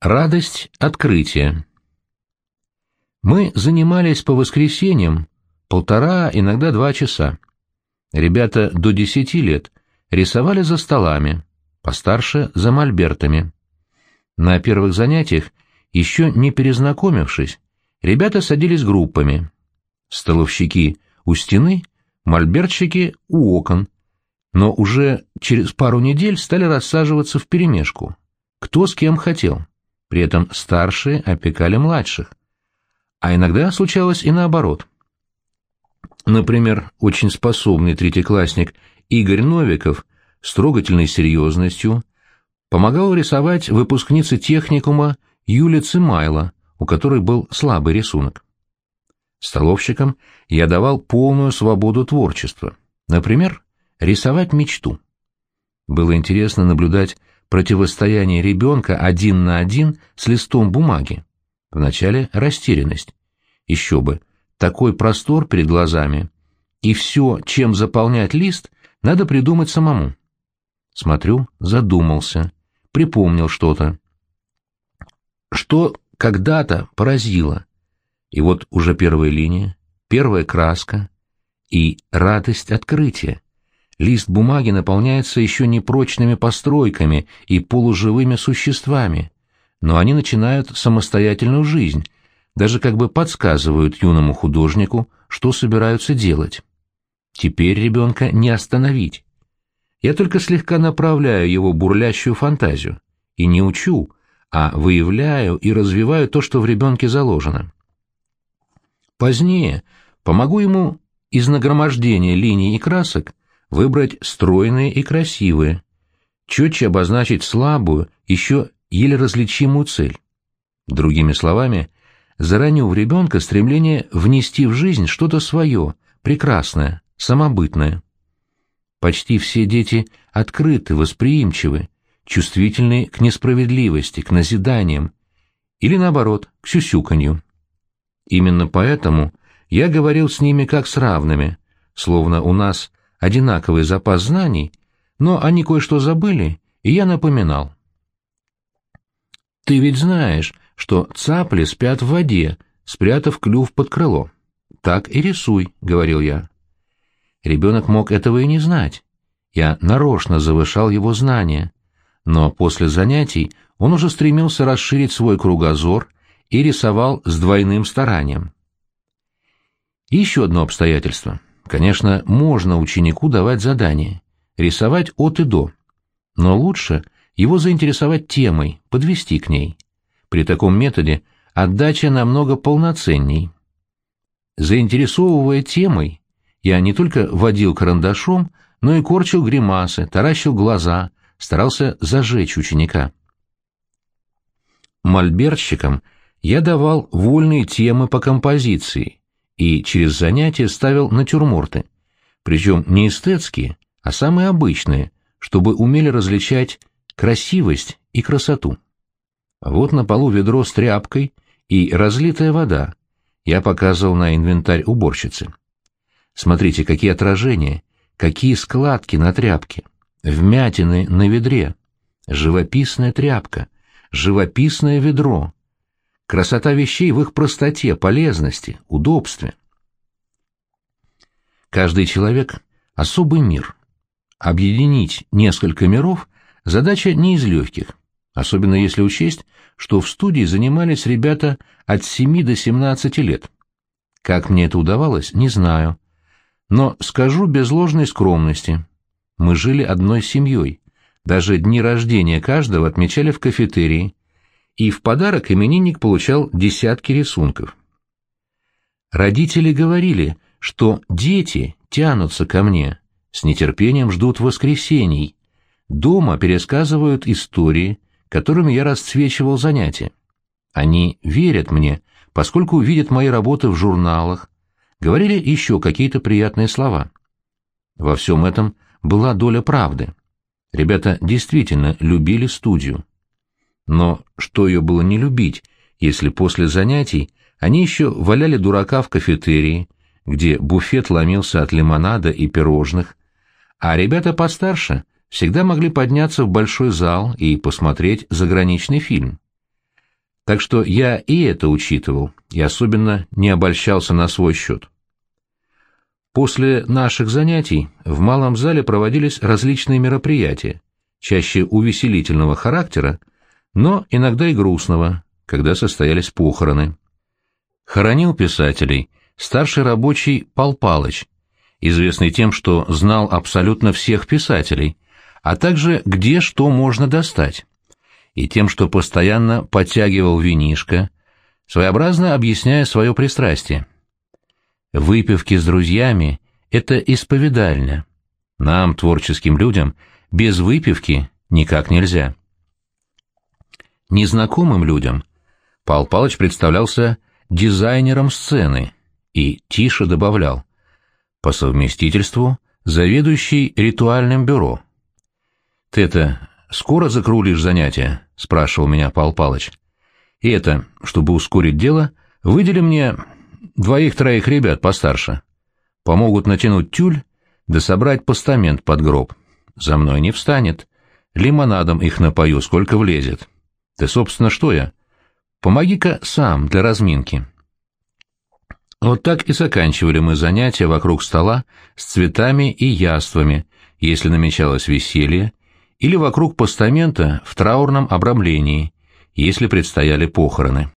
Радость открытия. Мы занимались по воскресеньям полтора, иногда два часа. Ребята до десяти лет рисовали за столами, постарше — за мольбертами. На первых занятиях, еще не перезнакомившись, ребята садились группами. Столовщики у стены, мольбертщики у окон, но уже через пару недель стали рассаживаться вперемешку, кто с кем хотел. При этом старшие опекали младших. А иногда случалось и наоборот. Например, очень способный третьеклассник Игорь Новиков с трогательной серьезностью помогал рисовать выпускнице техникума Юле Цимайло, у которой был слабый рисунок. Столовщикам я давал полную свободу творчества. Например, рисовать мечту. Было интересно наблюдать противостояние ребенка один на один с листом бумаги. Вначале растерянность. Еще бы, такой простор перед глазами. И все, чем заполнять лист, надо придумать самому. Смотрю, задумался, припомнил что-то. Что когда-то поразило. И вот уже первая линия, первая краска и радость открытия лист бумаги наполняется еще непрочными постройками и полуживыми существами, но они начинают самостоятельную жизнь, даже как бы подсказывают юному художнику, что собираются делать. Теперь ребенка не остановить. Я только слегка направляю его бурлящую фантазию, и не учу, а выявляю и развиваю то, что в ребенке заложено. Позднее помогу ему из нагромождения линий и красок выбрать стройные и красивые, четче обозначить слабую, еще еле различимую цель. Другими словами, зараню в ребенка стремление внести в жизнь что-то свое, прекрасное, самобытное. Почти все дети открыты, восприимчивы, чувствительны к несправедливости, к назиданиям, или наоборот, к сюсюканью. Именно поэтому я говорил с ними как с равными, словно у нас одинаковый запас знаний, но они кое-что забыли, и я напоминал. «Ты ведь знаешь, что цапли спят в воде, спрятав клюв под крыло. Так и рисуй», — говорил я. Ребенок мог этого и не знать. Я нарочно завышал его знания. Но после занятий он уже стремился расширить свой кругозор и рисовал с двойным старанием. еще одно обстоятельство — Конечно, можно ученику давать задания, рисовать от и до, но лучше его заинтересовать темой, подвести к ней. При таком методе отдача намного полноценней. Заинтересовывая темой, я не только водил карандашом, но и корчил гримасы, таращил глаза, старался зажечь ученика. Мольбертщикам я давал вольные темы по композиции, и через занятия ставил натюрморты, причем не эстетские, а самые обычные, чтобы умели различать красивость и красоту. Вот на полу ведро с тряпкой и разлитая вода. Я показывал на инвентарь уборщицы. Смотрите, какие отражения, какие складки на тряпке, вмятины на ведре, живописная тряпка, живописное ведро, Красота вещей в их простоте, полезности, удобстве. Каждый человек — особый мир. Объединить несколько миров — задача не из легких, особенно если учесть, что в студии занимались ребята от 7 до 17 лет. Как мне это удавалось, не знаю. Но скажу без ложной скромности. Мы жили одной семьей. Даже дни рождения каждого отмечали в кафетерии, и в подарок именинник получал десятки рисунков. Родители говорили, что дети тянутся ко мне, с нетерпением ждут воскресений, дома пересказывают истории, которыми я расцвечивал занятия. Они верят мне, поскольку видят мои работы в журналах, говорили еще какие-то приятные слова. Во всем этом была доля правды. Ребята действительно любили студию. Но что ее было не любить, если после занятий они еще валяли дурака в кафетерии, где буфет ломился от лимонада и пирожных, а ребята постарше всегда могли подняться в большой зал и посмотреть заграничный фильм. Так что я и это учитывал, и особенно не обольщался на свой счет. После наших занятий в малом зале проводились различные мероприятия, чаще увеселительного характера, но иногда и грустного, когда состоялись похороны. Хоронил писателей старший рабочий Пал Палыч, известный тем, что знал абсолютно всех писателей, а также где что можно достать, и тем, что постоянно подтягивал винишко, своеобразно объясняя свое пристрастие. Выпивки с друзьями — это исповедальня. Нам, творческим людям, без выпивки никак нельзя. Незнакомым людям Пал Палыч представлялся дизайнером сцены и тише добавлял по совместительству заведующий ритуальным бюро. «Ты это, скоро закрулишь занятия?» — спрашивал меня Пал Палыч. «И это, чтобы ускорить дело, выдели мне двоих-троих ребят постарше. Помогут натянуть тюль да собрать постамент под гроб. За мной не встанет. Лимонадом их напою, сколько влезет. Ты, собственно, что я? Помоги-ка сам для разминки». Вот так и заканчивали мы занятия вокруг стола с цветами и яствами, если намечалось веселье, или вокруг постамента в траурном обрамлении, если предстояли похороны.